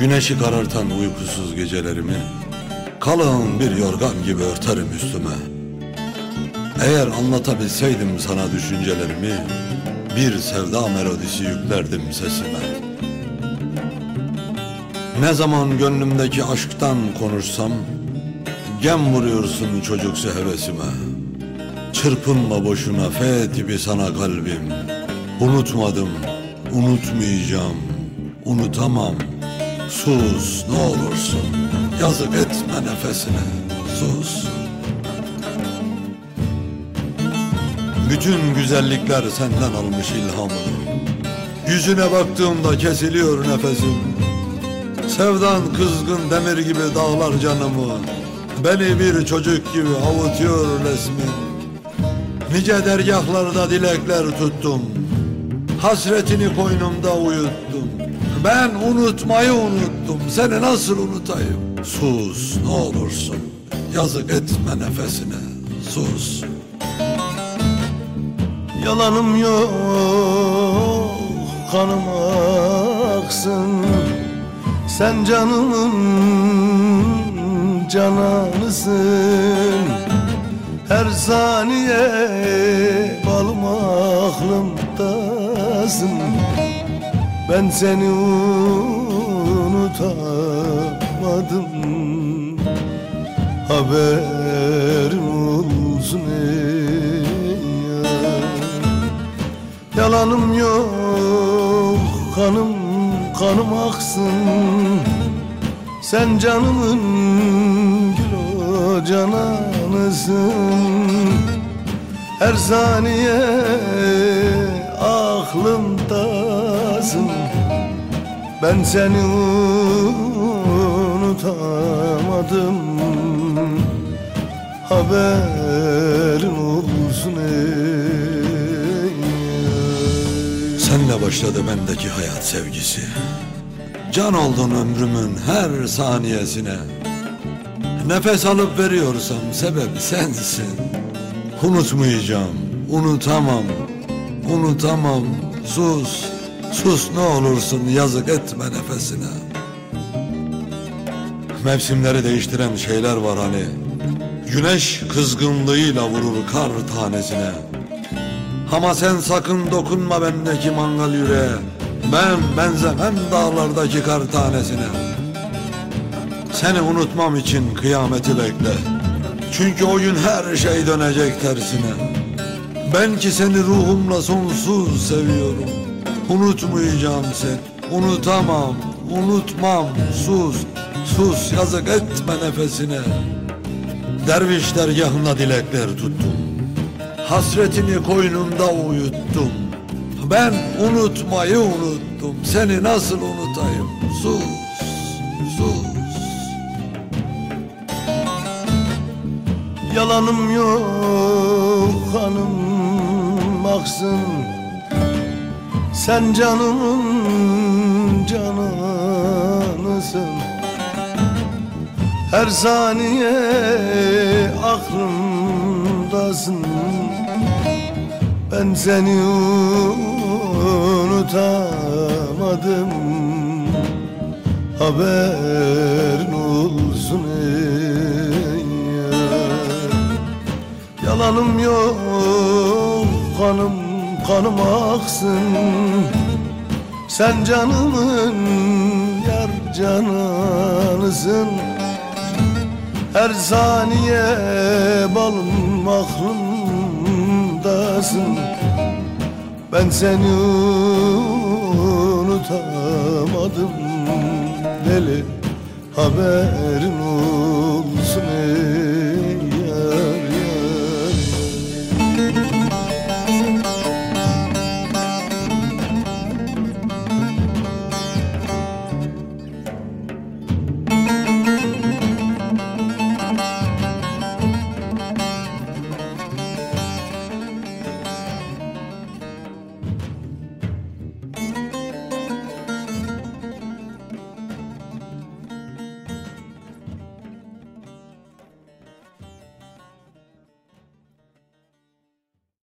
Güneşi karartan uykusuz gecelerimi Kalın bir yorgan gibi örterim üstüme. Eğer anlatabilseydim sana düşüncelerimi Bir sevda melodisi yüklerdim sesime. Ne zaman gönlümdeki aşktan konuşsam Gem vuruyorsun çocuksu hevesime Çırpınma boşuna fethi sana kalbim. Unutmadım, unutmayacağım, unutamam Sus ne olursun. Yazık etme nefesine. Sus. Bütün güzellikler senden almış ilhamını. Yüzüne baktığımda kesiliyor nefesim Sevdan kızgın demir gibi dağlar canımı. Beni bir çocuk gibi avutuyor resmin Nice dergahlarda dilekler tuttum. Hasretini koynumda uyuttum Ben unutmayı unuttum. Seni nasıl unutayım? Sus ne olursun. Yazık etme nefesine. Sus. Yalanım yok kanım aksın. Sen canımın cananısın. Her saniye balım aklımdasın Ben seni unutamadım. Haberin olsun yar Yalanım yok kanım kanım aksın. Sen canımın gül o cananısın Her saniye aklımdasın Ben seni unutamadım. Haberin olsun ey. Senle başladı bendeki hayat sevgisi. Can oldun ömrümün her saniyesine. Nefes alıp veriyorsam sebebi sensin. Unutmayacağım, unutamam, unutamam Sus, sus ne olursun yazık etme nefesine. Mevsimleri değiştiren şeyler var hani. Güneş kızgınlığıyla vurur kar tanesine. Ama sen sakın dokunma bendeki mangal yüreğe. Ben benzemem dağlardaki kar tanesine. Seni unutmam için kıyameti bekle. Çünkü o gün her şey dönecek tersine. Ben ki seni ruhumla sonsuz seviyorum Unutmayacağım seni. Unutamam, unutmam. Sus, sus. Yazık etme nefesine. Derviş dergahında dilekler tuttum. Hasretini koynumda uyuttum. Ben unutmayı unuttum. Seni nasıl unutayım? Sus, sus. Yalanım yok hanım. Aksın Sen canımın cananısın. Her saniye aklımdasın. Ben seni unutamadım. Haberin olsun ey yar Yalanım yok kanım kanım aksın Sen canımın yar cananısın. Her saniye balım aklımdasın. Ben seni unutamadım. Deli haberin olsun